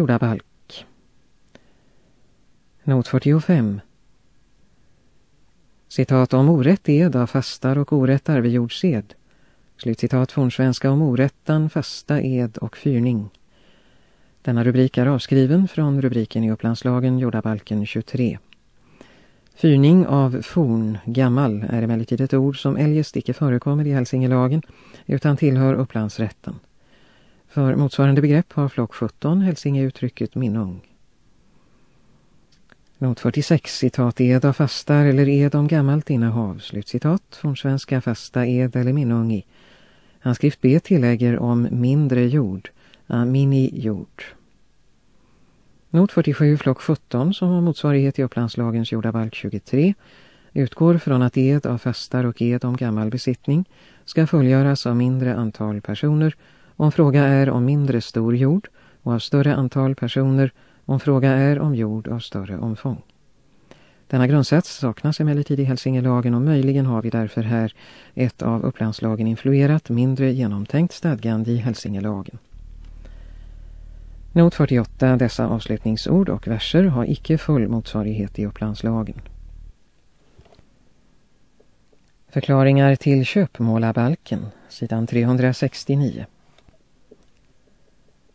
jordabalk. Not 45. Citat om orätt ed av fastar och orätt arvejordsed. Slutcitat från svenska om orättan, fasta, ed och fyrning. Denna rubrik är avskriven från rubriken i Upplandslagen jordabalken 23. Fyrning av forn, gammal, är emellertid ett ord som eljest icke förekommer i Hälsingelagen utan tillhör Upplandsrätten. För motsvarande begrepp har flock 17 Hälsinge uttrycket minung. Not 46, citat ed av fastar eller ed om gammalt innehav, slutcitat, från svenska fasta ed eller minungi. Handskrift B tillägger om mindre jord, ah, mini-jord. Not 47, flock 17, som har motsvarighet i Upplandslagens jordabalk 23, utgår från att ed av fastar och ed om gammal besittning ska fullgöras av mindre antal personer om fråga är om mindre stor jord och av större antal personer om fråga är om jord av större omfång. Denna grundsats saknas emellertid i Hälsingelagen och möjligen har vi därför här ett av Upplandslagen influerat mindre genomtänkt stadgande i Hälsingelagen. Not 48, dessa avslutningsord och verser har icke full motsvarighet i Upplandslagen. Förklaringar till köpmålabalken, sidan 369.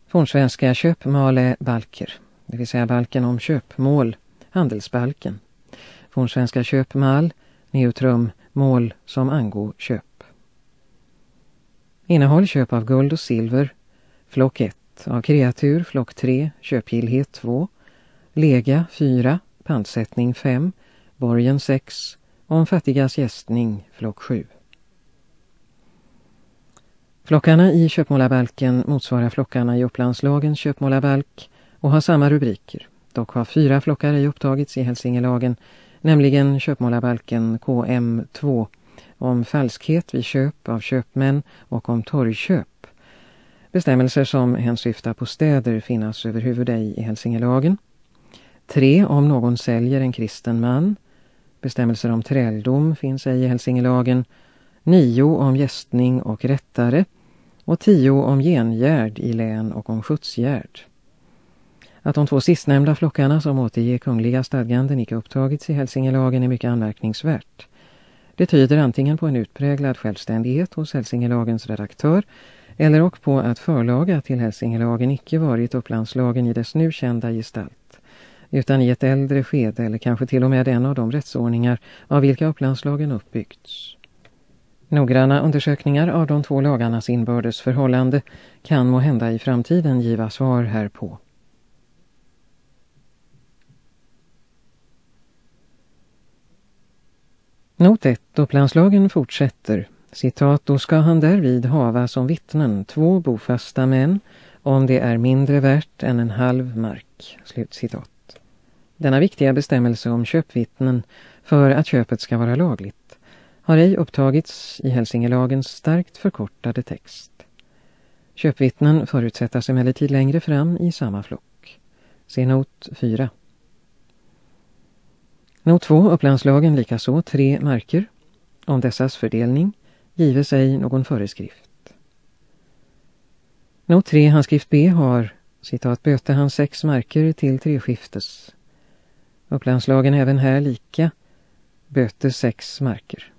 Fornsvenska köpmale balker, det vill säga balken om köpmål, handelsbalken. Fornsvenska köpmal, neutrum, mål som angår köp. Innehåll köp av guld och silver, flock 1, av kreatur, flock 3, köpgillhet 2, lega 4, pantsättning 5, borgen 6, om fattigas gästning, flock 7. Flockarna i köpmålarbalken motsvarar flockarna i Upplandslagens köpmålarbalk och har samma rubriker. Dock har fyra flockar i upptagits i Hälsingelagen, nämligen köpmålarbalken KM2 om falskhet vid köp av köpmän och om torgköp. Bestämmelser som hänsyftar på städer finnas överhuvud ej i Hälsingelagen. 3. Om någon säljer en kristen man. Bestämmelser om träldom finns ej i Hälsingelagen. 9. Om gästning och rättare och tio om gengärd i län och om skjutsgärd. Att de två sistnämnda flockarna som återger kungliga stadganden icke upptagits i Hälsingelagen är mycket anmärkningsvärt. Det tyder antingen på en utpräglad självständighet hos Hälsingelagens redaktör eller och på att förlaga till Hälsingelagen icke varit upplandslagen i dess nu kända gestalt utan i ett äldre skede eller kanske till och med en av de rättsordningar av vilka upplandslagen uppbyggts. Noggranna undersökningar av de två lagarnas inbördes förhållande kan må hända i framtiden giva svar härpå. Not 1. Upplandslagen fortsätter. Citat, då ska han därvid hava som vittnen två bofasta män om det är mindre värt än en halv mark. Slutcitat. Denna viktiga bestämmelse om köpvittnen för att köpet ska vara lagligt har ej upptagits i Hälsingelagens starkt förkortade text. Köpvittnen förutsättas emellertid längre fram i samma flock. Se not 4. Not 2, Upplandslagen likaså tre marker. Om dessas fördelning gives ej någon föreskrift. Not 3, handskrift B har, citat, böte han sex marker till tre skiftes. Upplandslagen även här lika, böte sex marker.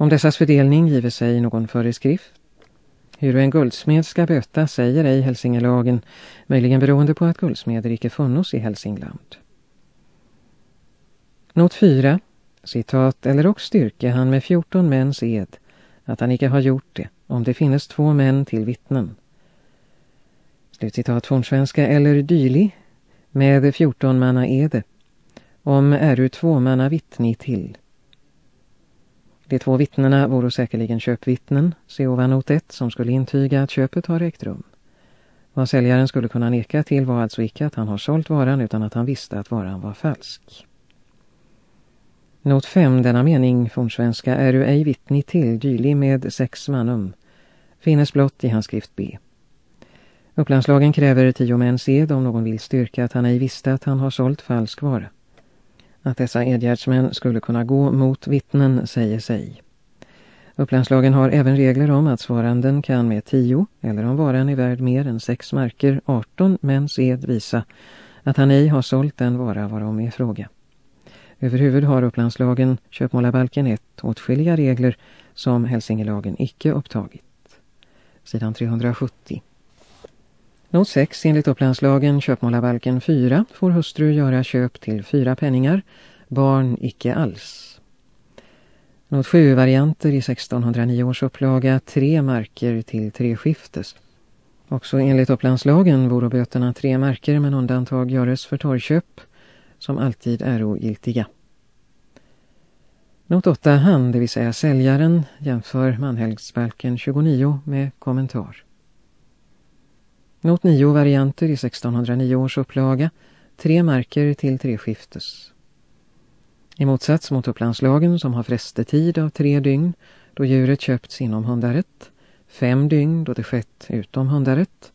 Om dessas fördelning giver sig någon föreskrift. Hur en guldsmed ska böta säger ej Hälsingelagen, möjligen beroende på att guldsmeder icke funnits i Hälsingland. Not 4, citat, eller och styrke han med 14 mäns ed, att han icke har gjort det, om det finnes två män till vittnen. Slutcitat från svenska eller dyli, med 14 manna ede, om är du två manna vittni till. De två vittnena vore säkerligen köpvittnen, se ovan not 1, som skulle intyga att köpet har ägt rum. Vad säljaren skulle kunna neka till var alltså icke att han har sålt varan utan att han visste att varan var falsk. Not 5, denna mening fornsvenska, är du ej vittni till dylig med sex manum, finnes blott i hans skrift B. Upplandslagen kräver tio mäns ed om någon vill styrka att han ej visste att han har sålt falsk vara. Att dessa edgärdsmän skulle kunna gå mot vittnen säger sig. Upplandslagen har även regler om att svaranden kan med 10 eller om varan är värd mer än 6 marker 18 mäns ed visa att han ej har sålt den vara varom är fråga. Överhuvud har Upplandslagen köpmålarbalken 1, åtskilliga regler som Hälsingelagen icke upptagit. Sidan 370. Not 6 enligt Upplandslagen köpmålarbalken 4 får hustru göra köp till fyra penningar, barn icke alls. Not 7 varianter i 1609 års upplaga tre marker till tre skiftes. Också enligt Upplandslagen vore böterna tre marker men undantag göres för torrköp som alltid är ogiltiga. Not 8 han, det vill säga säljaren, jämför manhelgsbalken 29 med kommentar. Not 9 varianter i 1609 års upplaga, tre marker till tre skiftes. I motsats mot upplandslagen som har frästetid av tre dygn då djuret köpts inom hundaret, fem dygn då det skett utom hundaret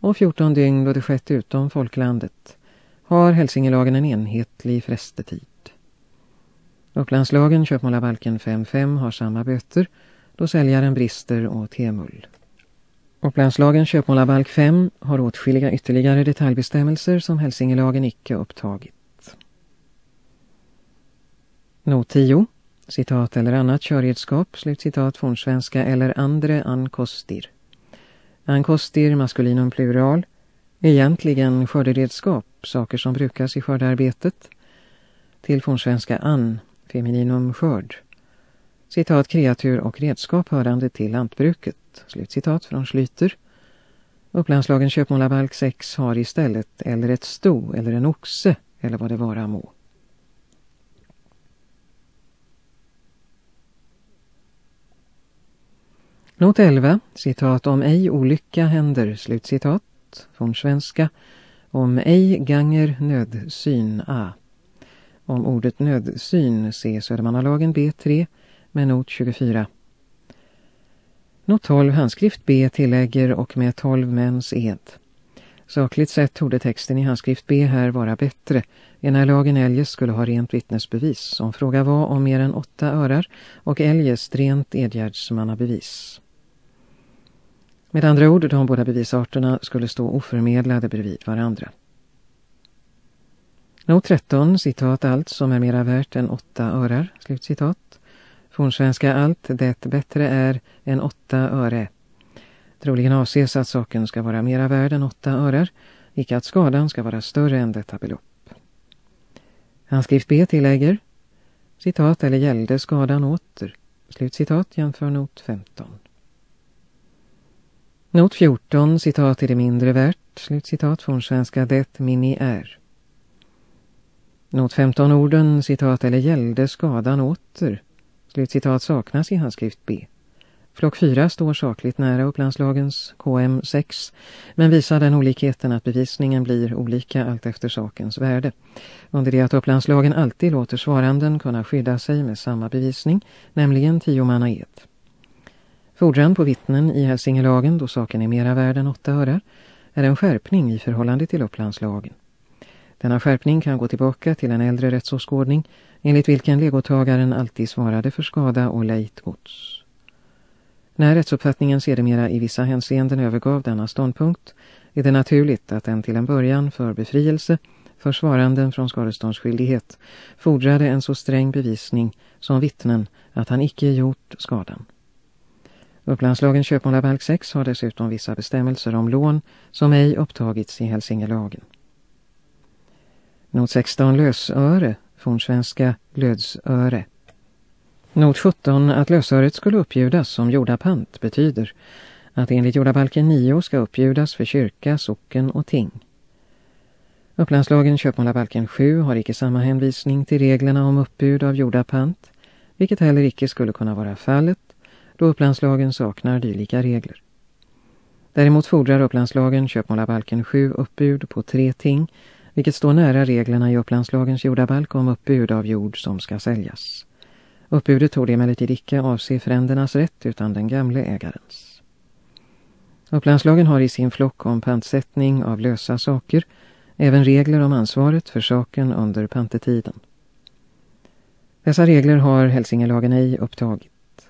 och 14 dygn då det skett utom folklandet har Hälsingelagen en enhetlig frästetid. Upplandslagen köpmålarbalken 5.5 har samma böter då säljaren brister och temull. Upplandslagen köpmålarbalk 5 har åtskilliga ytterligare detaljbestämmelser som Hälsingelagen icke upptagit. Not 10. Citat eller annat körredskap, slutcitat från svenska eller andre ankostir. Ankostir maskulinum plural, egentligen skörderedskap, saker som brukas i skördearbetet. Till fornsvenska an, femininum skörd. Citat kreatur och redskap hörande till lantbruket. Slutcitat från Schlyter. Upplandslagen köpmålarbalk 6 har istället eller ett sto eller en oxe eller vad det vara må. Not 11, citat om ej olycka händer, slutcitat, från svenska, om ej ganger nödsyn a. Om ordet nödsyn se Södermannalagen B3 med not 24. Not 12 handskrift B tillägger och med 12 mäns ed. Sakligt sett torde texten i handskrift B här vara bättre än när lagen eljest skulle ha rent vittnesbevis som fråga var om mer än åtta örar och eljest rent edgärdsmannabevis. Med andra ord, de båda bevisarterna skulle stå oförmedlade bredvid varandra. Not 13, citat allt som är mera värt än åtta örar, slutcitat. Fornsvenska allt det bättre är än åtta öre. Troligen avses att saken ska vara mera värd än åtta örer, icke att skadan ska vara större än detta belopp. Handskrift B tillägger, citat eller gällde skadan åter, slutcitat jämför not 15. Not 14, citat är det mindre värt, slutcitat från svenska det mini är. Not 15 orden, citat eller gällde skadan åter, slutcitat saknas i handskrift B. Flock 4 står sakligt nära upplandslagens KM 6 men visar den olikheten att bevisningen blir olika allt efter sakens värde. Under det att upplandslagen alltid låter svaranden kunna skydda sig med samma bevisning, nämligen tio manna. Fordran på vittnen i Hälsingelagen, då saken är mera värd än åtta örar, är en skärpning i förhållande till upplandslagen. Denna skärpning kan gå tillbaka till en äldre rättsåskådning enligt vilken legotagaren alltid svarade för skada och lejt gods. När rättsuppfattningen sedermera i vissa hänseenden övergav denna ståndpunkt är det naturligt att den till en början för befrielse för svaranden från skadeståndsskyldighet fordrade en så sträng bevisning som vittnen att han icke gjort skadan. Upplandslagen köpmålarbalk 6 har dessutom vissa bestämmelser om lån som ej upptagits i Hälsingelagen. Not 16 lösöre, från svenska lödsöre. Not 17 att lösöret skulle uppbjudas som jordapant betyder att enligt jordabalken 9 ska uppbjudas för kyrka, socken och ting. Upplandslagen köpmålarbalken 7 har icke samma hänvisning till reglerna om uppbud av jordapant, vilket heller icke skulle kunna vara fallet då upplandslagen saknar dylika regler. Däremot fordrar upplandslagen köpmålarbalken 7 uppbud på tre ting, vilket står nära reglerna i upplandslagens jordabalk om uppbud av jord som ska säljas. Uppbudet tog emellertid icke avse frändernas rätt utan den gamle ägarens. Upplandslagen har i sin flock om pantsättning av lösa saker även regler om ansvaret för saken under pantetiden. Dessa regler har Hälsingelagen ej upptagit.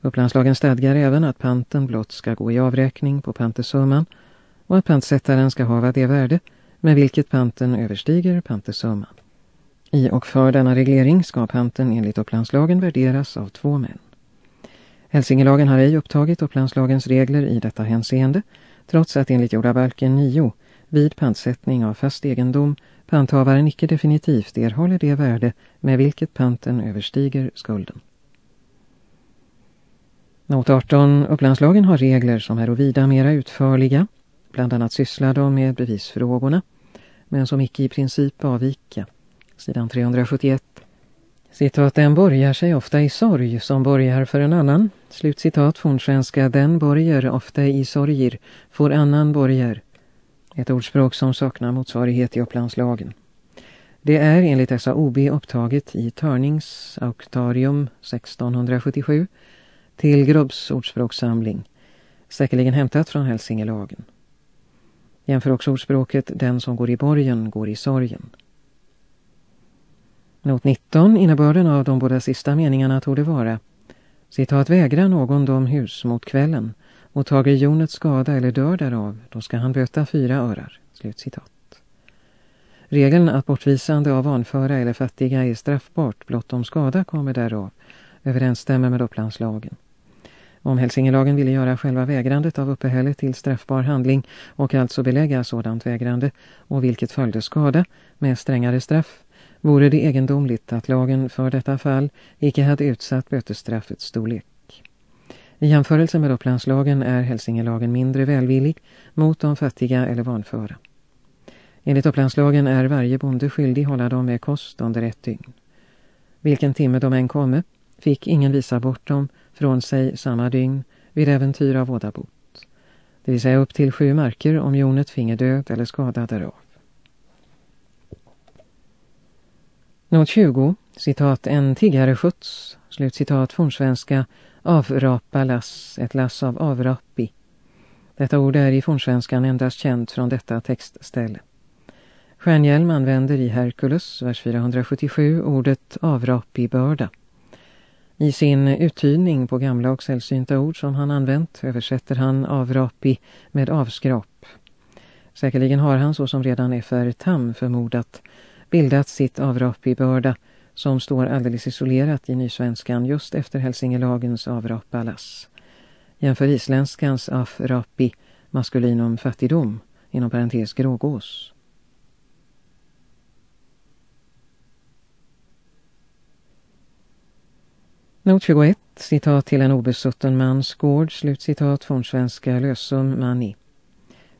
Upplandslagen stadgar även att panten blott ska gå i avräkning på pantesumman och att pantsättaren ska hava det värde med vilket panten överstiger pantesumman. I och för denna reglering ska panten enligt upplandslagen värderas av två män. Hälsingelagen har ej upptagit upplandslagens regler i detta hänseende, trots att enligt jordabalken 9 vid pantsättning av fast egendom panthavaren icke definitivt erhåller det värde med vilket panten överstiger skulden. Not 18. Upplandslagen har regler som är vida mera utförliga, bland annat sysslar de med bevisfrågorna, men som icke i princip avvika. Sidan 371. Citat, den borgar sig ofta i sorg som borgar för en annan. Slutcitat från svenska, den borger ofta i sorger får annan borger. Ett ordspråk som saknar motsvarighet i Upplandslagen. Det är enligt dessa OB upptaget i Törnings Auktarium 1677 till Grubbs ordspråkssamling, säkerligen hämtat från Hälsingelagen. Jämför också ordspråket den som går i borgen går i sorgen. Not 19, innebörden av de båda sista meningarna tog det vara Citat vägra någon dom hus mot kvällen och tager jonet skada eller dör därav, då ska han böta fyra örar. Slutcitat. Regeln att bortvisande av vanföra eller fattiga är straffbart blott om skada kommer därav överensstämmer med Upplandslagen. Om Hälsingelagen ville göra själva vägrandet av uppehälle till straffbar handling och alltså belägga sådant vägrande och vilket följde skada med strängare straff vore det egendomligt att lagen för detta fall icke hade utsatt bötesstraffets storlek. I jämförelse med Upplandslagen är Hälsingelagen mindre välvillig mot de fattiga eller vanföra. Enligt Upplandslagen är varje bonde skyldig hålla dem med kost under ett dygn. Vilken timme de än komme fick ingen visa bort dem från sig samma dygn vid äventyr av ådabot. Det vill säga upp till sju marker om jonet finge död eller skada därav. Not 20, citat en tiggare skjuts, slutcitat citat fornsvenska avrapa lass, ett lass av avrapi. Detta ord är i fornsvenskan endast känt från detta textställe. Stjärnhjälm använder i Herkules, vers 477, ordet avrapibörda. I sin uttydning på gamla och sällsynta ord som han använt översätter han avrapi med avskrap. Säkerligen har han, så som redan F.R. Tam förmodat, bildat sitt avrapibörda som står alldeles isolerat i nysvenskan just efter Hälsingelagens avrapalas. Jämför isländskans afrapi maskulinum fattigdom inom parentes grågås. Not 21, citat till en obesutten mans gård, slutcitat från svenska lösum mani.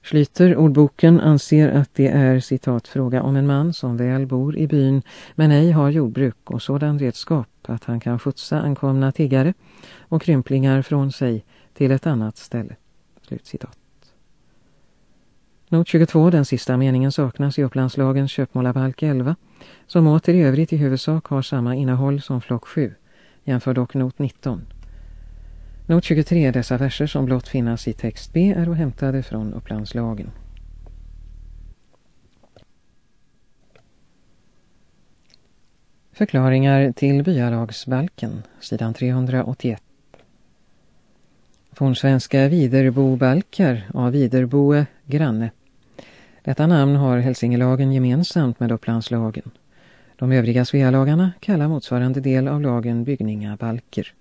Schlyter ordboken anser att det är citat fråga om en man som väl bor i byn men ej har jordbruk och sådan redskap att han kan skjutsa ankomna tiggare och krymplingar från sig till ett annat ställe. Slutcitat. Not 22, den sista meningen saknas i Upplandslagens köpmålabalk 11 som åter i övrigt i huvudsak har samma innehåll som flock 7 jämför dock not 19. Not 23, dessa verser som blott finnas i text B är hämtade från Upplandslagen. Förklaringar till byalagsbalken, sidan 381. Från svenska Viderbobalkar av Viderboe granne. Detta namn har Hälsingelagen gemensamt med Upplandslagen. De övriga Svealagarna kallar motsvarande del av lagen byggningabalker.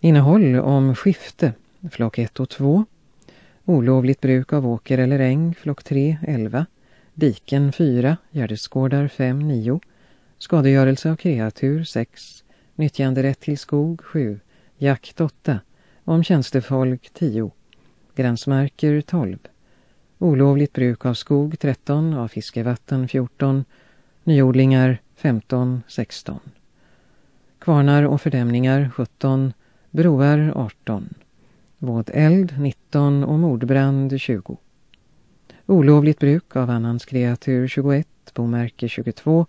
Innehåll om skifte, flock 1 och 2. Olovligt bruk av åker eller äng, flock 3, 11. Diken 4, gärdesgårdar 5, 9. Skadegörelse av kreatur 6. Nyttjanderätt till skog 7. Jakt 8. Om tjänstefolk 10. Gränsmarker 12. Olovligt bruk av skog 13, av fiskevatten 14. Nyodlingar 15, 16. Kvarnar och fördämningar 17. Broar 18. Vådeld 19 och mordbrand 20. Olovligt bruk av annans kreatur 21, bomärke 22,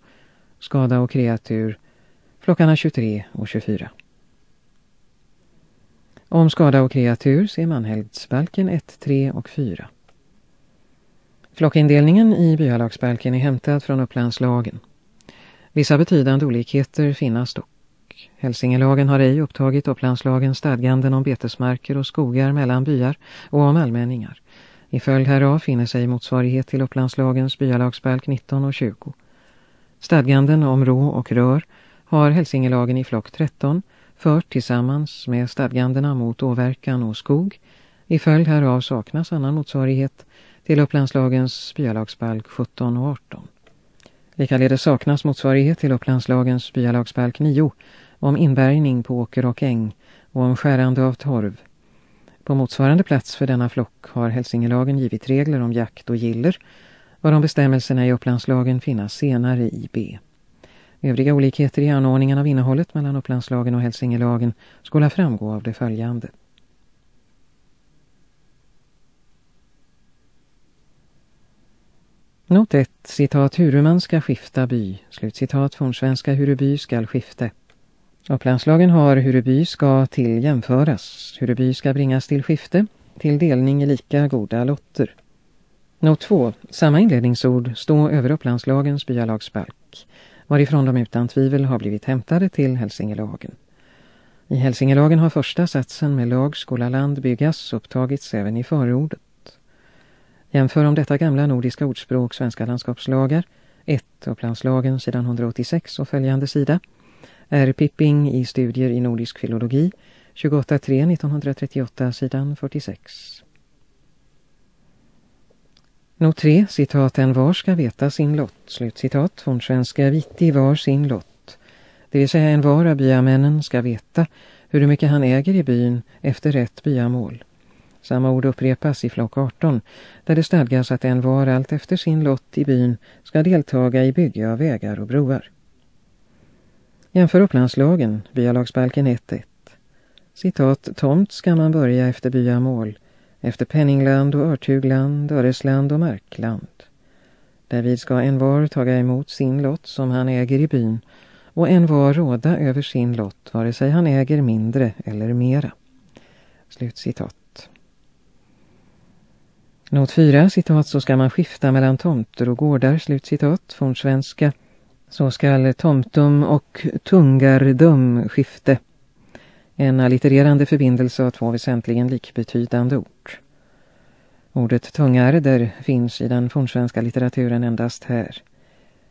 skada och kreatur flockarna 23 och 24. Om skada och kreatur ser man helgdsbalken 1, 3 och 4. Flockindelningen i byalagsbalken är hämtad från Upplandslagen. Vissa betydande olikheter finnas dock. Hälsingelagen har ej upptagit Upplandslagens stadganden om betesmarker och skogar mellan byar och om allmänningar. I följd härav finner sig motsvarighet till Upplandslagens byalagsbalk 19 och 20. Stadganden om rå och rör har Hälsingelagen i flock 13 fört tillsammans med stadgandena mot åverkan och skog. I följd härav saknas annan motsvarighet till Upplandslagens byalagsbalk 17 och 18. Likaledes saknas motsvarighet till Upplandslagens byalagsbalk 9 om inbärgning på åker och äng och om skärande av torv. På motsvarande plats för denna flock har Hälsingelagen givit regler om jakt och giller, varom bestämmelserna i Upplandslagen finnas senare i B. Övriga olikheter i anordningen av innehållet mellan Upplandslagen och Hälsingelagen skulle framgå av det följande. Not 1, citat Huruman ska skifta by, slutcitat från svenska Huruby skall skifte. Upplandslagen har Huruby ska till jämföras, Huruby ska bringas till skifte, till delning i lika goda lotter. Not 2, samma inledningsord stå över Upplandslagens byalagsbalk, varifrån de utan tvivel har blivit hämtade till Hälsingelagen. I Hälsingelagen har första satsen med lag skola land byggas upptagits även i förordet. Jämför om detta gamla nordiska ordspråk svenska landskapslagar 1 Upplandslagen sidan 186 och följande sida är Pipping i studier i nordisk filologi 28.3 1938 sidan 46. Not 3, citat en var ska veta sin lott, slutcitat från svenska viti var sin lott. Det vill säga en var av byamännen ska veta hur mycket han äger i byn efter rätt byamål. Samma ord upprepas i flock 18 där det stadgas att en var allt efter sin lott i byn ska deltaga i bygge av vägar och broar. Jämför Upplandslagen, byalagsbalken 1.1. Citat, tomt ska man börja efter byamål, efter penningland och örtugland, öresland och markland. Därvid ska en var taga emot sin lott som han äger i byn och en var råda över sin lott vare sig han äger mindre eller mera. Slutcitat. Not 4, citat, så ska man skifta mellan tomter och gårdar, slut citat, från svenska. Så skall tomtum och tungardum skifte. En allitererande förbindelse av två väsentligen likbetydande ord. Ordet tungarder finns i den fornsvenska litteraturen endast här.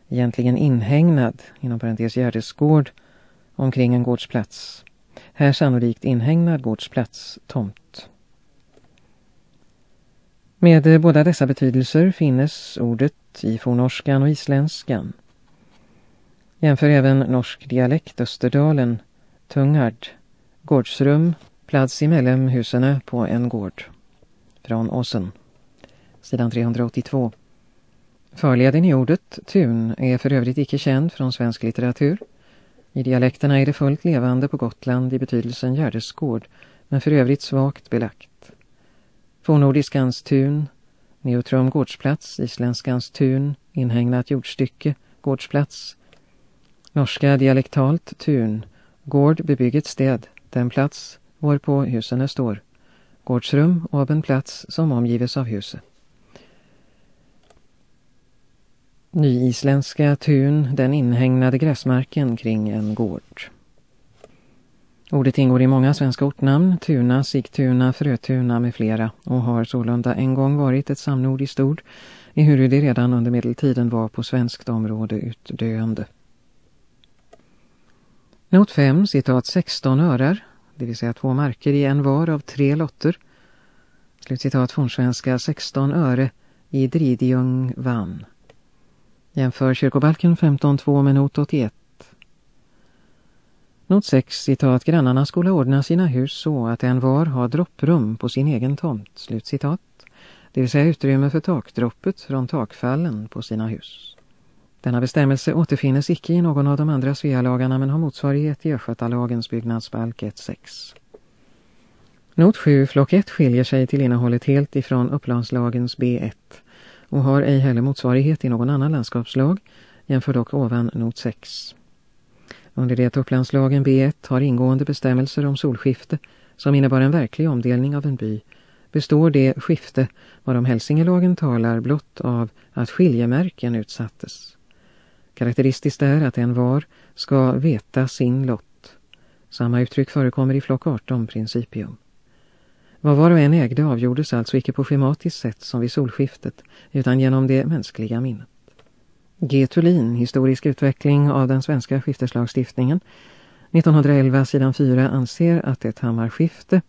Egentligen inhägnad, inom parentes gärdesgård, omkring en gårdsplats. Här sannolikt inhägnad gårdsplats, tomt. Med eh, båda dessa betydelser finnes ordet i fornorskan och isländskan. Jämför även norsk dialekt Österdalen, Tungard, gårdsrum, plats emellan husen på en gård. Från Åsen, sidan 382. Förleden i ordet tun är för övrigt icke känd från svensk litteratur. I dialekterna är det fullt levande på Gotland i betydelsen gärdesgård, men för övrigt svagt belagt. Fornnordiskans tun, neutrum gårdsplats, isländskans tun, inhägnat jordstycke, gårdsplats. Norska dialektalt tun, gård bebygget städ, den plats varpå husen står. Gårdsrum av en plats som omgives av huset. Nyisländska tun, den inhägnade gräsmarken kring en gård. Ordet ingår i många svenska ortnamn, Tuna, Sigtuna, Frötuna med flera och har sålunda en gång varit ett samnordiskt ord, ehuru det redan under medeltiden var på svenskt område utdöende. Not 5, citat 16 örar, det vill säga två marker i en var av tre lotter. Slutcitat från svenska 16 öre i Dridjung vann. Jämför kyrkobalken 15.2 med not 81. Not 6, citat, grannarna skulle ordna sina hus så att en var har dropprum på sin egen tomt, slut citat. Det vill säga utrymme för takdroppet från takfallen på sina hus. Denna bestämmelse återfinnes icke i någon av de andra Svealagarna men har motsvarighet i Östgötalagens byggnadsbalk 1.6. Not 7, flock 1 skiljer sig till innehållet helt ifrån Upplandslagens B1 och har ej heller motsvarighet i någon annan landskapslag, jämför dock ovan not 6. Under det att Upplandslagen B1 har ingående bestämmelser om solskifte som innebar en verklig omdelning av en by består det skifte varom Hälsingelagen talar blott av att skiljemärken utsattes. Karaktäristiskt är att en var ska veta sin lott. Samma uttryck förekommer i flock 18 principium. Vad var och en ägde avgjordes alltså icke på schematiskt sätt som vid solskiftet utan genom det mänskliga minnet. G. Thulin, historisk utveckling av den svenska skifteslagstiftningen, 1911 sidan 4 anser att ett hammarskifte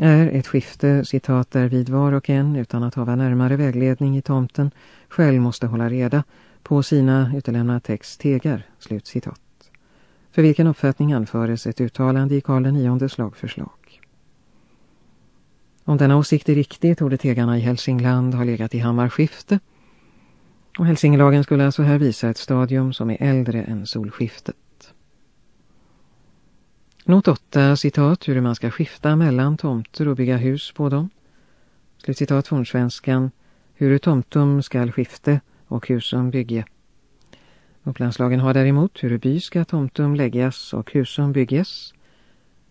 är ett skifte, citat, där vid var och en utan att hava närmare vägledning i tomten själv måste hålla reda på sina utelämnade text tegar, slut citat. För vilken uppfattning anföres ett uttalande i Karl IXs lagförslag. Om denna åsikt är riktig torde tegarna i Hälsingland ha legat i Hammarskifte och Hälsingelagen skulle alltså här visa ett stadium som är äldre än solskiftet. Not 8, citat, hur man ska skifta mellan tomter och bygga hus på dem. Slutcitat från svenskan, hur tomtum skall skifte och husum bygge. Upplandslagen har däremot hur by ska tomtum läggas och husum bygges.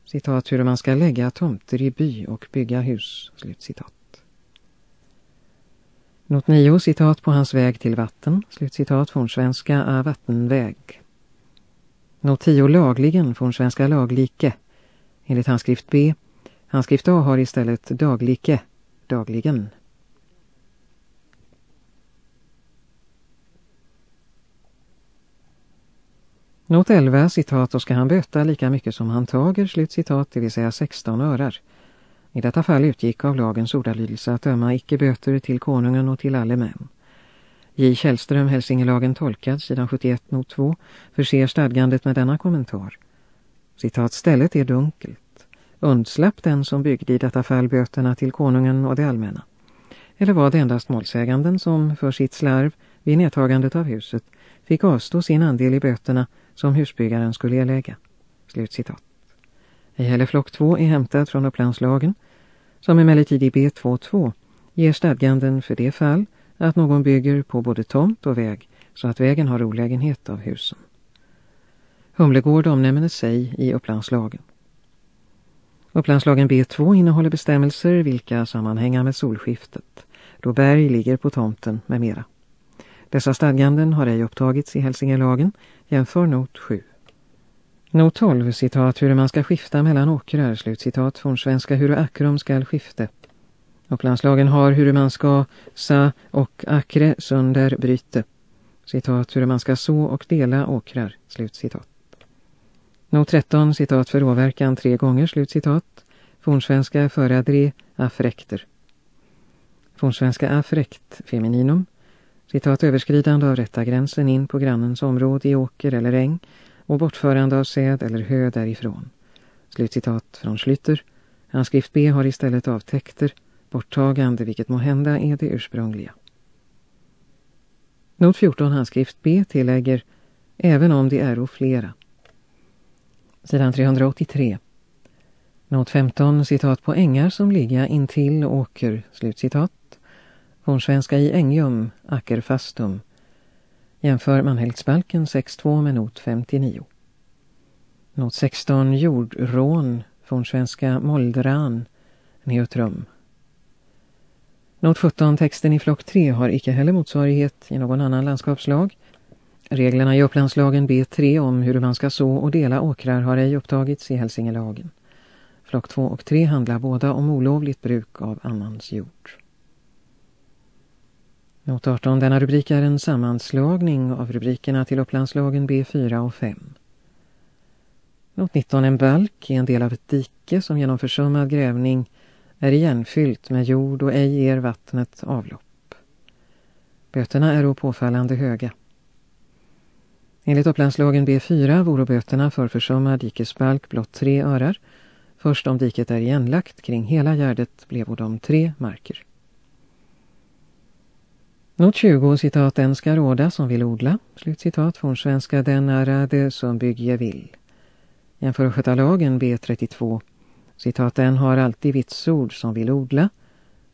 Citat hur man ska lägga tomter i by och bygga hus. Slutcitat. Not 9, citat på hans väg till vatten. Slutcitat från svenska är vattenväg. Not 10 lagligen från svenska laglike. Enligt handskrift B. Handskrift A har istället daglike, dagligen. Not 11, citat, då ska han böta lika mycket som han tager, slutcitat, det vill säga 16 örar. I detta fall utgick av lagens ordalydelse att döma icke böter till konungen och till alle män. J. Källström, Hälsingelagen tolkad, sidan 71, not 2, förser stadgandet med denna kommentar. Citat, stället är dunkelt. Undslapp den som byggde i detta fall böterna till konungen och det allmänna. Eller var det endast målsäganden som för sitt slarv vid nedtagandet av huset fick avstå sin andel i böterna som husbyggaren skulle erlägga. Slutcitat. Ej heller flock 2 är hämtad från upplandslagen, som emellertid i B22 ger stadganden för det fall att någon bygger på både tomt och väg så att vägen har olägenhet av husen. Humlegård omnämner sig i upplandslagen. Upplandslagen B2 innehåller bestämmelser vilka sammanhänger med solskiftet, då berg ligger på tomten med mera. Dessa stadganden har ej upptagits i Hälsingelagen, jämför not 7. Not 12, citat, hur man ska skifta mellan åkrar, slutcitat, från svenska hur akrum skall skifte. Upplandslagen har hur man ska sa och akre sunder bryte. Citat, hur man ska så och dela åkrar, slutcitat. Not 13, citat, för åverkan tre gånger, slutcitat. Fornsvenska föradre affrekter. Fornsvenska affrekt, femininum, Citat överskridande av rätta gränsen in på grannens område i åker eller äng och bortförande av säd eller hö därifrån. Slutcitat från Schlüter. Handskrift B har istället avtäckter, borttagande vilket må hända är det ursprungliga. Not 14 handskrift B tillägger även om det är flera. Sidan 383. Not 15 citat på ängar som ligga intill åker, slutcitat. Fornsvenska i Engium, Ackerfastum. Jämför Manhällsbalken 6.2 med not 59. Not 16 jordrån, fornsvenska Moldran, neutrum. Not 17 texten i flock 3 har icke heller motsvarighet i någon annan landskapslag. Reglerna i upplandslagen B3 om hur man ska så och dela åkrar har ej upptagits i Hälsingelagen. Flock 2 och 3 handlar båda om olovligt bruk av annans jord. Not 18. Denna rubrik är en sammanslagning av rubrikerna till upplandslagen B4 och 5. Not 19. En balk är en del av ett dike som genom försummad grävning är igenfyllt med jord och ej ger vattnet avlopp. Böterna är då påfallande höga. Enligt upplandslagen B4 vore böterna för försummad dikesbalk blott tre örar. Först om diket är igenlagt kring hela gärdet blev de tre marker. Not 20, citat, den ska råda som vill odla, slutcitat från svenska den ärade som bygge vill. Jämför skötalagen B32, citat, den har alltid vitsord som vill odla,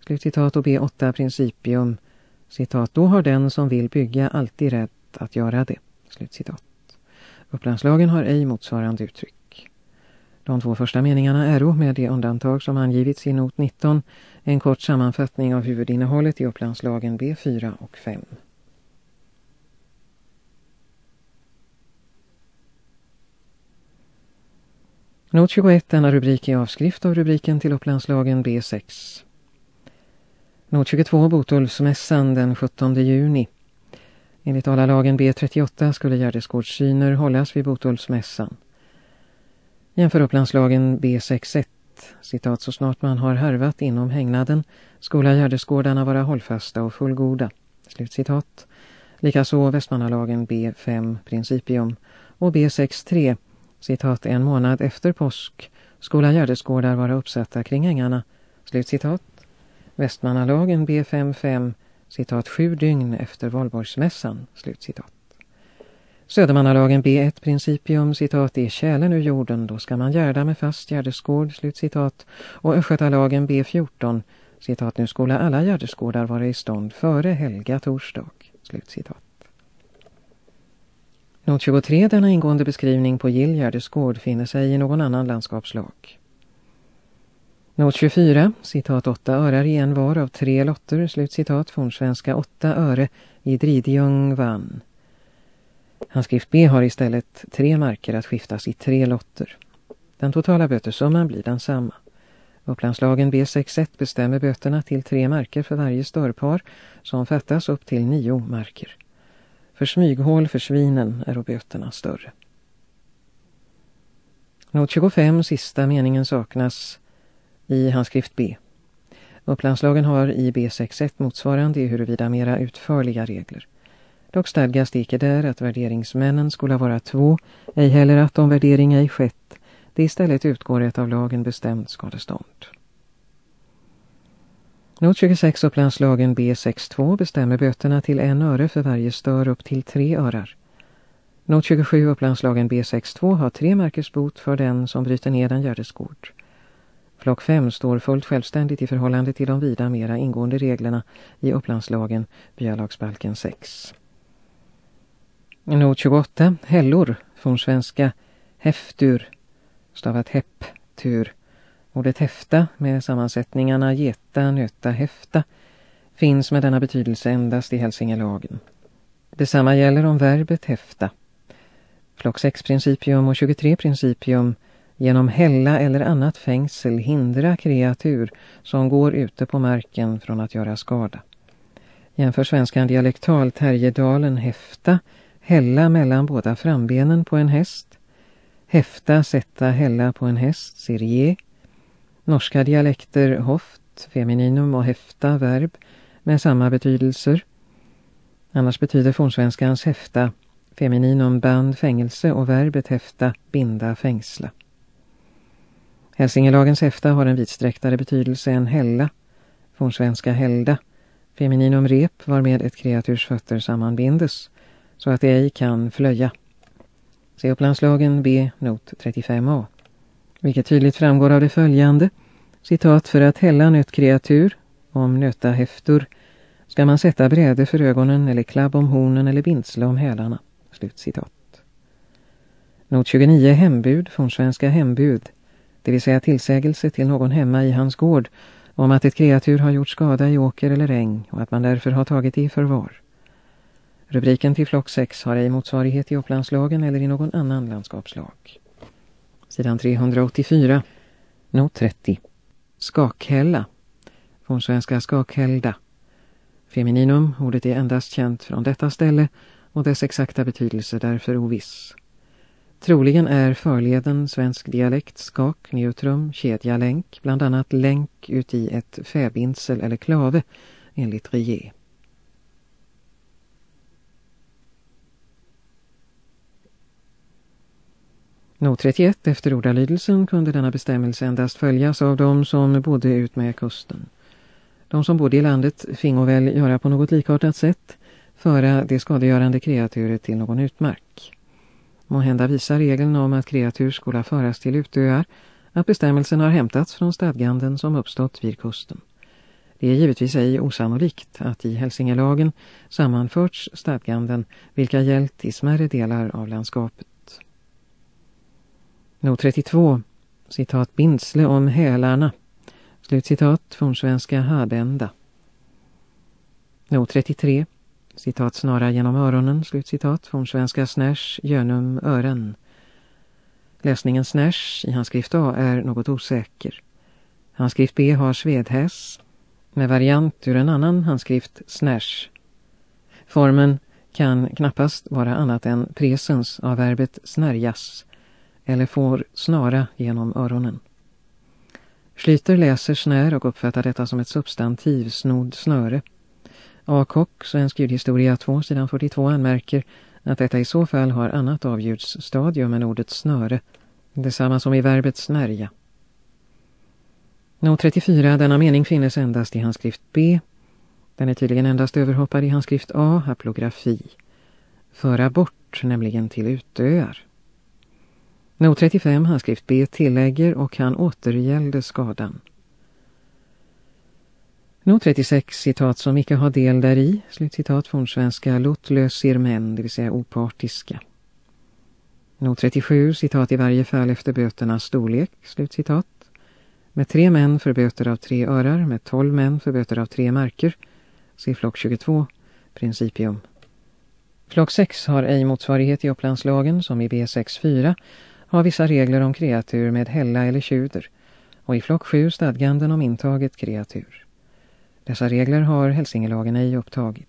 slutcitat och B8 principium, citat, då har den som vill bygga alltid rätt att göra det, slutcitat. Upplandslagen har ej motsvarande uttryck. De två första meningarna är med det undantag som angivits i not 19 en kort sammanfattning av huvudinnehållet i upplandslagen B4 och 5. Not 21, denna rubrik är avskrift av rubriken till Upplandslagen B6. Not 22, Botulfsmässan den 17 juni. Enligt Alalagen B38 skulle Gärdesgårdssyner hållas vid Botulfsmässan. Jämför Upplandslagen B61, citat så snart man har härvat inom hängnaden skola Gärdesgårdarna vara hållfasta och fullgoda. Slutcitat. Likaså Västmanalagen B5 Principium och B63 citat en månad efter påsk skola Gärdesgårdar vara uppsatta kring ängarna. Slutcitat. Västmanalagen B55 citat sju dygn efter valborgsmässan. Slutcitat. Södermannalagen B1 Principium citat är kärlen ur jorden, då ska man gärda med fast gärdesgård, slut citat. Och Östgötalagen B14 citat nu skola alla gärdesgårdar vara i stånd före helga torsdag, slut citat. Not 23, denna ingående beskrivning på Gill gärdesgård finner sig i någon annan landskapslag. Not 24, citat 8 örar i en var av tre lotter, slut citat, fornsvenska 8 öre i Dridjung vann. Handskrift B har istället tre marker att skiftas i tre lotter. Den totala bötesumman blir densamma. Upplandslagen B61 bestämmer böterna till tre marker för varje störpar som fattas upp till nio marker. För smyghål för svinen är böterna större. Not 25, sista meningen saknas i handskrift B. Upplandslagen har i B61 motsvarande huruvida mera utförliga regler. Dock stadgas det icke där att värderingsmännen skulle vara två, ej heller att om värdering ej skett, det istället utgår ett av lagen bestämt skadestånd. Not 26 Upplandslagen B62 bestämmer böterna till en öre för varje stör upp till tre örar. Not 27 Upplandslagen B62 har tre märkesbot för den som bryter ner en gärdesgård. Flock 5 står fullt självständigt i förhållande till de vida mera ingående reglerna i Upplandslagen, byalagsbalken 6. Not 28, hällor, fornsvenska häftur, stavat häpptur. Ordet häfta med sammansättningarna geta, nöta, häfta finns med denna betydelse endast i Hälsingelagen. Detsamma gäller om verbet häfta. Flock 6 principium och 23 principium genom hälla eller annat fängsel hindra kreatur som går ute på marken från att göra skada. Jämför svenskan dialektalt Härjedalen häfta hälla mellan båda frambenen på en häst, häfta, sätta, hälla på en häst, sirje, Norska dialekter hoft, femininum och häfta, verb, med samma betydelser. Annars betyder fornsvenskans häfta, femininum, band, fängelse och verbet häfta, binda, fängsla. Hälsingelagens häfta har en vidsträcktare betydelse än hälla, fornsvenska hälda, femininum rep varmed ett kreaturs fötter sammanbindes så att ej kan flöja. Se upplandslagen B, not 35a. Vilket tydligt framgår av det följande. Citat för att hälla nötkreatur, om nöta häftor, ska man sätta bräde för ögonen eller klabb om hornen eller bindsla om hälarna. Slut citat. Not 29 hembud, fornsvenska hembud, det vill säga tillsägelse till någon hemma i hans gård om att ett kreatur har gjort skada i åker eller äng och att man därför har tagit det i förvar. Rubriken till flock 6 har ej motsvarighet i Upplandslagen eller i någon annan landskapslag. Sidan 384. Not 30. Skakhälla. Från svenska skakhälda. Femininum, ordet är endast känt från detta ställe och dess exakta betydelse därför oviss. Troligen är förleden svensk dialekt skak, neutrum, kedja, länk, bland annat länk ut i ett fäbinsel eller klave enligt Rie. Not 31 efter ordalydelsen kunde denna bestämmelse endast följas av de som bodde ut med kusten. De som bodde i landet fingo väl göra på något likartat sätt, föra det skadegörande kreaturet till någon utmark. Måhända visar regeln om att kreatur skulle föras till utöar att bestämmelsen har hämtats från stadganden som uppstått vid kusten. Det är givetvis ej osannolikt att i Hälsingelagen sammanförts stadganden vilka gällt i smärre delar av landskapet. Not 32, citat Bindsle om hälarna, slutcitat från svenska Hadenda. Not 33, citat Snara genom öronen, slutcitat från svenska Snärs, Jönum, Ören. Läsningen snärs i handskrift A är något osäker. Handskrift B har svedhäs med variant ur en annan handskrift snärs. Formen kan knappast vara annat än presens av verbet snärjas eller får snara genom öronen. Schlyter läser snär och uppfattar detta som ett substantiv, snod snöre. A. Kock, Svensk ljudhistoria 2, sidan 42, anmärker att detta i så fall har annat avljudsstadium än ordet snöre, detsamma som i verbet snärja. Not 34, denna mening finnes endast i handskrift B. Den är tydligen endast överhoppad i handskrift A, haplografi. Föra bort, nämligen till utöar. Not 35, handskrift B, tillägger och han återgällde skadan. Not 36, citat som icke har del däri, slutcitat från svenska lottlösir män, det vill säga opartiska. Not 37, citat i varje fall efter böternas storlek, slutcitat. Med tre män för böter av tre örar, med tolv män för böter av tre marker. Se flock 22, principium. Flock 6 har ej motsvarighet i upplandslagen som i B64 har vissa regler om kreatur med hälla eller tjuder och i flock 7 stadganden om intaget kreatur. Dessa regler har Hälsingelagen ej upptagit.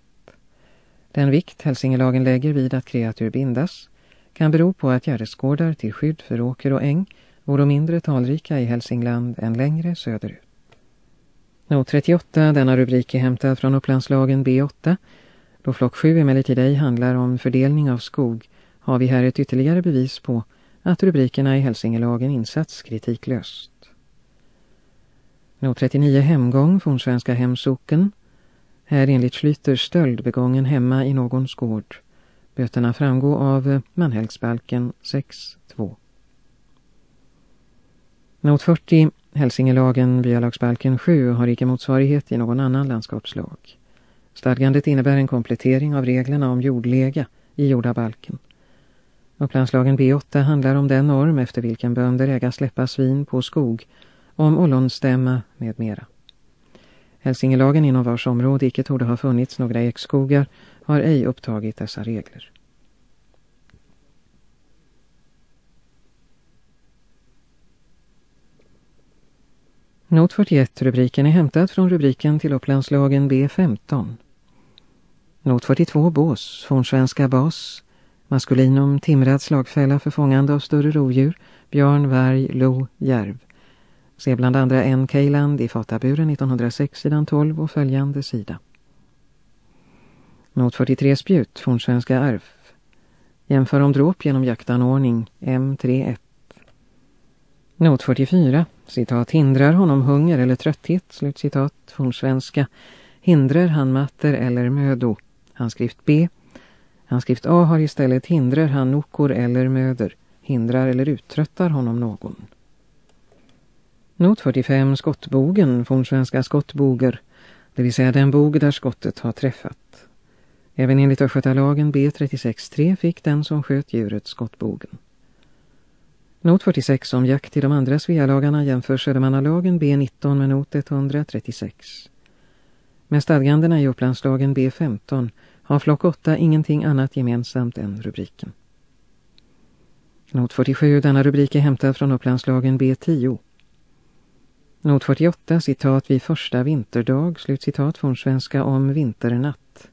Den vikt Hälsingelagen lägger vid att kreatur bindas kan bero på att gärdesgårdar till skydd för åker och äng vore mindre talrika i Hälsingland än längre söderut. Not 38, denna rubrik är hämtad från Upplandslagen B8. Då flock 7 emellertid ej handlar om fördelning av skog har vi här ett ytterligare bevis på att rubrikerna i Hälsingelagen insatts kritiklöst. Not 39 hemgång från svenska hemsoken. Här enligt Schlyter stöld begången hemma i någons gård. Böterna framgår av eh, Manhälsbalken 6.2. Not 40 Hälsingelagen byalagsbalken 7 har icke motsvarighet i någon annan landskapslag. Stadgandet innebär en komplettering av reglerna om jordlega i jordabalken. Upplandslagen B8 handlar om den norm efter vilken bönder äga släppa svin på skog, om ollonstämma med mera. Hälsingelagen inom vars område icke torde ha funnits några ekskogar har ej upptagit dessa regler. Not 41, rubriken är hämtad från rubriken till Upplandslagen B15. Not 42, bås, från svenska bas, maskulinum, timrad slagfälla för fångande av större rovdjur, björn, varg, lo, järv. Se bland andra en Kejland i Fataburen 1906 sidan 12 och följande sida. Not 43 spjut, fornsvenska arv. Jämför om dråp genom jaktanordning M31. Not 44, citat, hindrar honom hunger eller trötthet, slutcitat, fornsvenska. Hindrar han matter eller mödo, handskrift B. Handskrift A har istället hindrar han nokor eller möder, hindrar eller uttröttar honom någon. Not 45, skottbogen, från svenska skottboger, det vill säga den bog där skottet har träffat. Även enligt Östgötalagen B36.3 fick den som sköt djuret skottbogen. Not 46 om jakt i de andra Svealagarna jämför Södermannalagen B19 med not 136. Med stadgandena i Upplandslagen B15 har flock 8 ingenting annat gemensamt än rubriken. Not 47, denna rubrik är hämtad från Upplandslagen B10. Not 48, citat vid första vinterdag, slutcitat från svenska om vinternatt.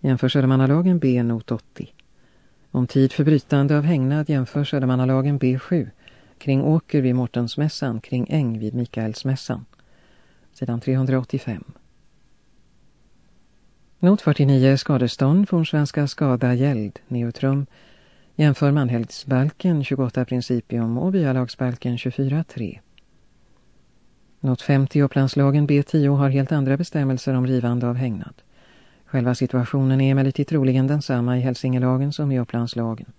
Jämför Södermannalagen B, not 80. Om tid för brytande av hängnad jämför Södermannalagen B7 kring åker vid Mårtensmässan, kring äng vid Mikaelsmässan. Sidan 385. Not 49 skadestånd från svenska skada gäld, neutrum, jämför Manhällsbalken 28 principium och byalagsbalken 24.3. Not 50 upplandslagen B10 har helt andra bestämmelser om rivande av hängnad. Själva situationen är emellertid troligen densamma i Hälsingelagen som i Upplandslagen.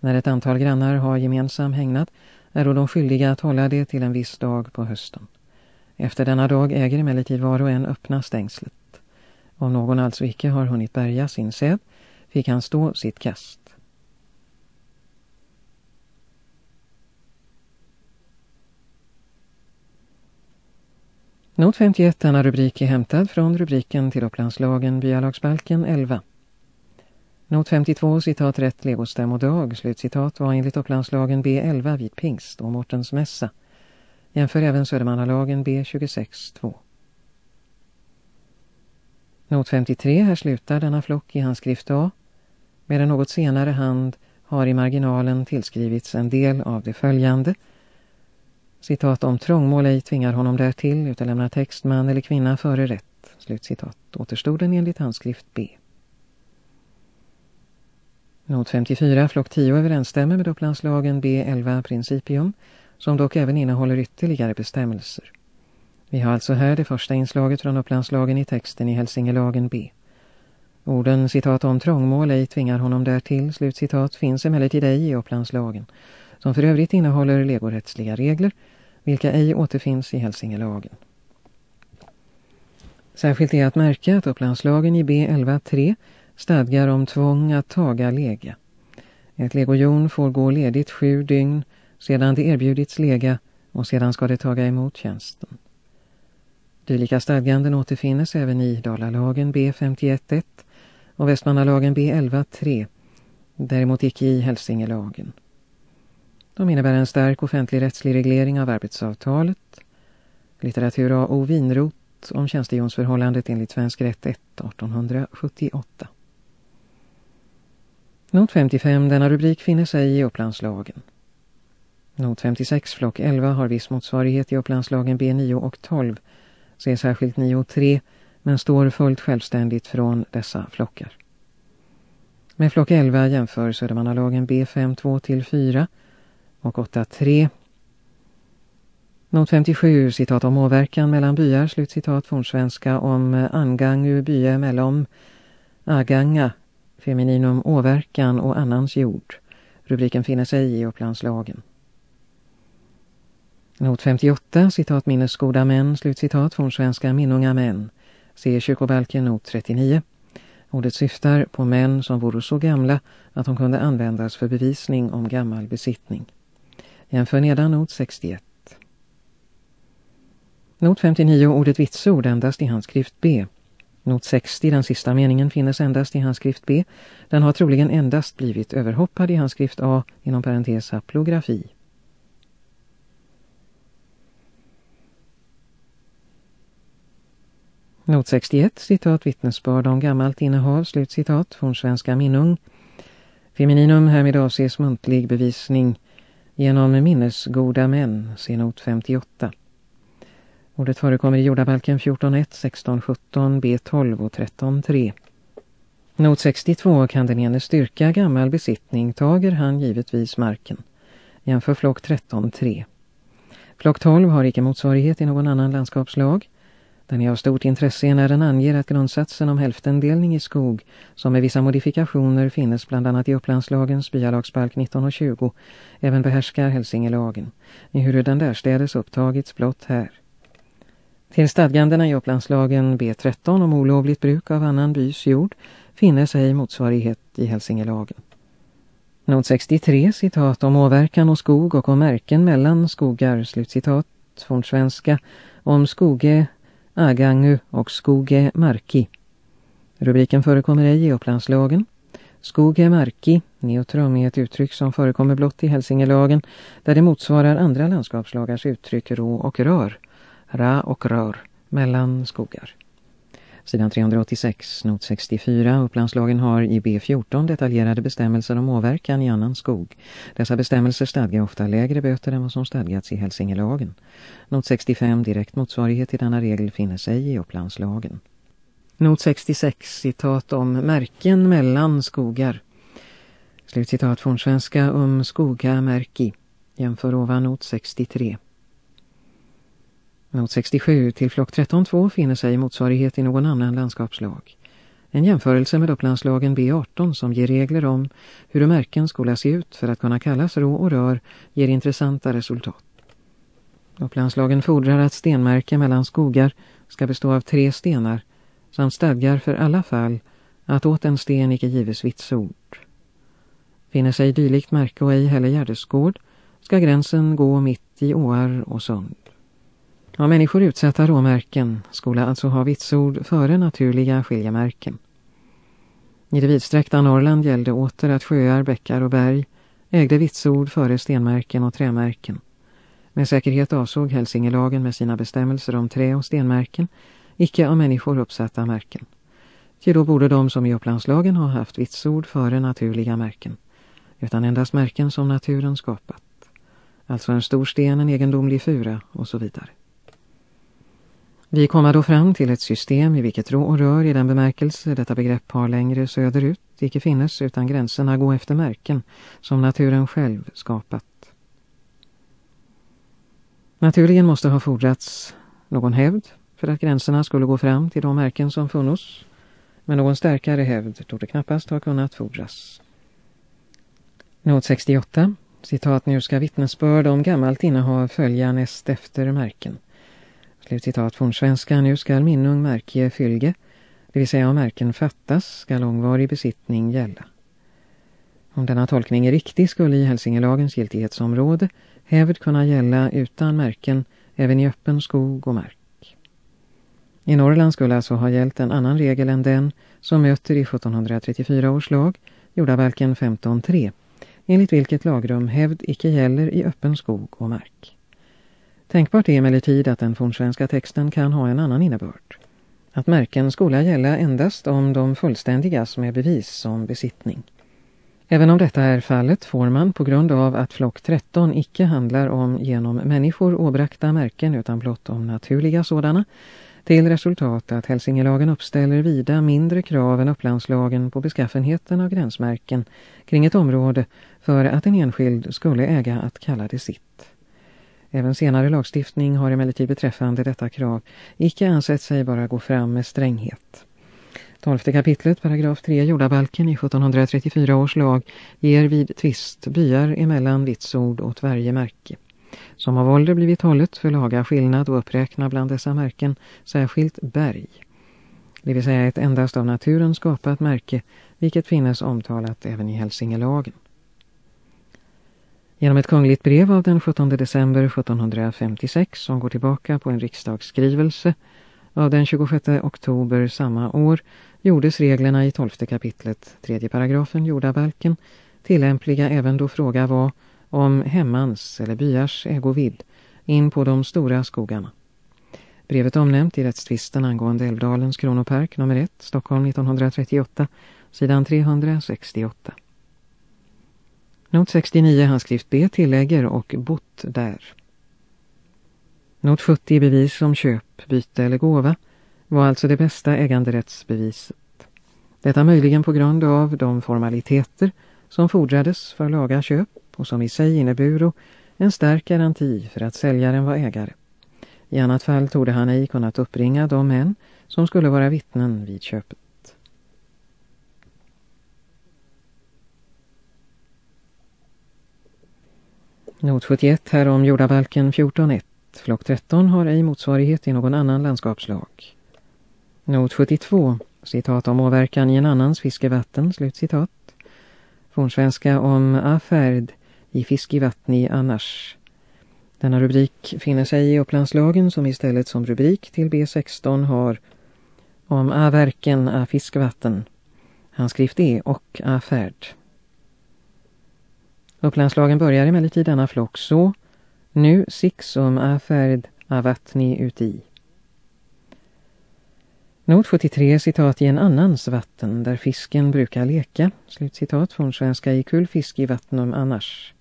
När ett antal grannar har gemensam hängnad är då de skyldiga att hålla det till en viss dag på hösten. Efter denna dag äger emellertid var och en öppna stängslet. Om någon alltså icke har hunnit bärga sin säd fick han stå sitt kast. Not 51, denna rubrik är hämtad från rubriken till Upplandslagen byalagsbalken 11. Not 52, citat rätt legostämmodag, slutcitat, var enligt Upplandslagen B11 vid pingst och Mortens mässa. Jämför även Södermannalagen B26.2. Not 53, här slutar denna flock i handskrift A. Med en något senare hand har i marginalen tillskrivits en del av det följande. Citat om trångmål ej tvingar honom därtill utelämnar text man eller kvinna före rätt. Slutcitat. Återstoden enligt handskrift B. Not 54, flock 10 överensstämmer med Upplandslagen B11 Principium, som dock även innehåller ytterligare bestämmelser. Vi har alltså här det första inslaget från Upplandslagen i texten i Helsingelagen B. Orden citat om trångmål ej tvingar honom därtill, slutcitat, finns emellertid ej i Upplandslagen, som för övrigt innehåller legorättsliga regler, vilka ej återfinns i Helsingelagen. Särskilt är att märka att Upplandslagen i B11.3 stadgar om tvång att taga lega. Ett legojon får gå ledigt sju dygn sedan det erbjudits lega och sedan ska det taga emot tjänsten. Dylika stadganden återfinnes även i Dalalagen B51.1 och Västmanalagen B11.3, däremot icke i Hälsingelagen. De innebär en stark offentlig rättslig reglering av arbetsavtalet, litteratur A. O. Vinrot om tjänstejonsförhållandet enligt Svensk rätt 1 1878. Not 55, denna rubrik finner sig i Upplandslagen. Not 56, flock 11 har viss motsvarighet i Upplandslagen B9 och 12, Se särskilt 9 och 3, men står fullt självständigt från dessa flockar. Med flock 11 jämför Södermannalagen B5 2 till 4 och 8 3. Not 57, citat om åverkan mellan byar, slutcitat fornsvenska om eh, angangu bye mellom aganga, femininum åverkan och annans jord. Rubriken finner sig i Upplandslagen. Not 58, citat minnesgoda män, slutcitat fornsvenska minnunga män. Se kyrkobalken not 39. Ordet syftar på män som vore så gamla att de kunde användas för bevisning om gammal besittning. Jämför nedan not 61. Not 59, ordet vitsord endast i handskrift B. Not 60, den sista meningen, finnes endast i handskrift B. Den har troligen endast blivit överhoppad i handskrift A inom parentes haplografi. Not 61, citat vittnesbörd om gammalt innehav, slutcitat, från svenska minnung. Femininum härmed avses muntlig bevisning genom minnesgoda män, se not 58. Ordet förekommer i jordabalken 14.1, 16.17, B12 och 13.3. Not 62 kan den ene styrka gammal besittning tager han givetvis marken. Jämför flock 13.3. Flock 12 har icke motsvarighet i någon annan landskapslag. Den är av stort intresse när den anger att grundsatsen om hälftendelning i skog, som med vissa modifikationer finnes bland annat i Upplandslagens byalagsbalk 19 och 20, även behärskar Hälsingelagen, ehuru den därstädes upptagits blott här. Till stadgandena i Upplandslagen B13 om olovligt bruk av annan bys jord finnes ej motsvarighet i Hälsingelagen. Not 63, citat om åverkan och skog och om märken mellan skogar, slutcitat, från svenska, om skoge Agangu och Skoge Marki. Rubriken förekommer ej i Upplandslagen. Skoge Marki, neutrum är ett uttryck som förekommer blott i Hälsingelagen där det motsvarar andra landskapslagars uttryck rå och rör, ra och rör, mellan skogar. Sidan 386, not 64, Upplandslagen har i B14 detaljerade bestämmelser om åverkan i annan skog. Dessa bestämmelser stadgar ofta lägre böter än vad som stadgats i Hälsingelagen. Not 65, direkt motsvarighet till denna regel finner sig i Upplandslagen. Not 66, citat om märken mellan skogar. Slutcitat från svenska om skoga märki. Jämför ovan not 63. Not 67 till flock 13.2 finner sig motsvarighet i någon annan landskapslag. En jämförelse med upplandslagen B18 som ger regler om hur märken skola se ut för att kunna kallas rå och rör ger intressanta resultat. Upplandslagen fordrar att stenmärke mellan skogar ska bestå av tre stenar samt stadgar för alla fall att åt en sten icke gives vitsord. Finner sig dylikt märke och ej heller gärdesgård ska gränsen gå mitt i åar och sund. Ja, människor utsatta råmärken skulle alltså ha vitsord före naturliga skiljemärken. I det vidsträckta Norrland gällde åter att sjöar, bäckar och berg ägde vitsord före stenmärken och trämärken. Med säkerhet avsåg Hälsingelagen med sina bestämmelser om trä- och stenmärken, icke av människor uppsatta märken. Ty då borde de som i Upplandslagen ha haft vitsord före naturliga märken, utan endast märken som naturen skapat. Alltså en stor sten, en egendomlig fura och så vidare. Vi kommer då fram till ett system i vilket rå och rör i den bemärkelse detta begrepp har längre söderut icke finnes utan gränserna gå efter märken som naturen själv skapat. Naturligen måste ha fordrats någon hävd för att gränserna skulle gå fram till de märken som funnits, men någon starkare hävd tog det knappast ha kunnat fordras. Not 68, citat nu ska vittnesbörd om gammalt innehav följa näst efter märken. Slutcitat från svenska, nu skall minnung märke fylge, det vill säga om märken fattas ska långvarig besittning gälla. Om denna tolkning är riktig skulle i Hälsingelagens giltighetsområde hävd kunna gälla utan märken även i öppen skog och mark. I Norrland skulle alltså ha gällt en annan regel än den som möter i 1734 års lag, jordabalken 15.3, enligt vilket lagrum hävd icke gäller i öppen skog och mark. Tänkbart är emellertid att den fornsvenska texten kan ha en annan innebörd. Att märken skola gälla endast om de fullständigas med bevis som besittning. Även om detta är fallet får man på grund av att flock 13 icke handlar om genom människor åbrakta märken utan blott om naturliga sådana, till resultat att Hälsingelagen uppställer vida mindre krav än Upplandslagen på beskaffenheten av gränsmärken kring ett område för att en enskild skulle äga att kalla det sitt. Även senare lagstiftning har emellertid beträffande detta krav icke ansett sig bara gå fram med stränghet. 12 kapitlet, paragraf 3 jordabalken i 1734 års lag ger vid tvist byar emellan vitsord åt varje märke. Som av ålder blivit hållet för laga skillnad och uppräkna bland dessa märken särskilt berg. Det vill säga ett endast av naturen skapat märke, vilket finnes omtalat även i Hälsingelagen. Genom ett kungligt brev av den 17 december 1756 som går tillbaka på en riksdagsskrivelse av den 26 oktober samma år gjordes reglerna i 12 kapitlet, tredje paragrafen jordabalken, tillämpliga även då fråga var om hemmans eller byars ägovidd in på de stora skogarna. Brevet omnämnt i rättstvisten angående Älvdalens kronopark nummer 1, Stockholm 1938, sidan 368. Not 69 handskrift B tillägger och bott där. Not 70 bevis om köp, byte eller gåva var alltså det bästa äganderättsbeviset. Detta möjligen på grund av de formaliteter som fordrades för laga köp och som i sig inneburo en stark garanti för att säljaren var ägare. I annat fall torde han ej kunnat uppringa de män som skulle vara vittnen vid köpet. Not 71 här om jordabalken 14.1. Flock 13 har ej motsvarighet i någon annan landskapslag. Not 72. Citat om åverkan i en annans fiskevatten. Slutcitat. Fornsvenska om affärd i fiskevattni annars. Denna rubrik finner sig i Upplandslagen som istället som rubrik till B16 har om avverken av fiskvatten. Handskrift E och affärd. Upplandslagen börjar emellertid denna flock så. Nu sixum affärd avatni uti. Not 73 citat i en annans vatten där fisken brukar leka. Slutcitat från svenska i kullfisk i vattnum annars.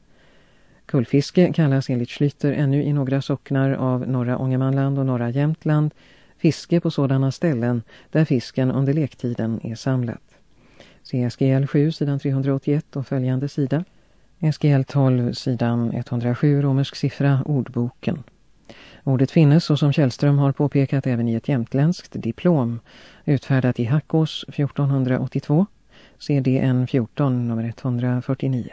Kullfiske kallas enligt Schlyter ännu i några socknar av norra Ångermanland och norra Jämtland fiske på sådana ställen där fisken under lektiden är samlat. CSGL 7 sidan 381 och följande sida. SGL 12 sidan 107 romersk siffra ordboken. Ordet finnes och som Källström har påpekat även i ett jämtländskt diplom utfärdat i Hackås 1482 CDN 14 nummer 149.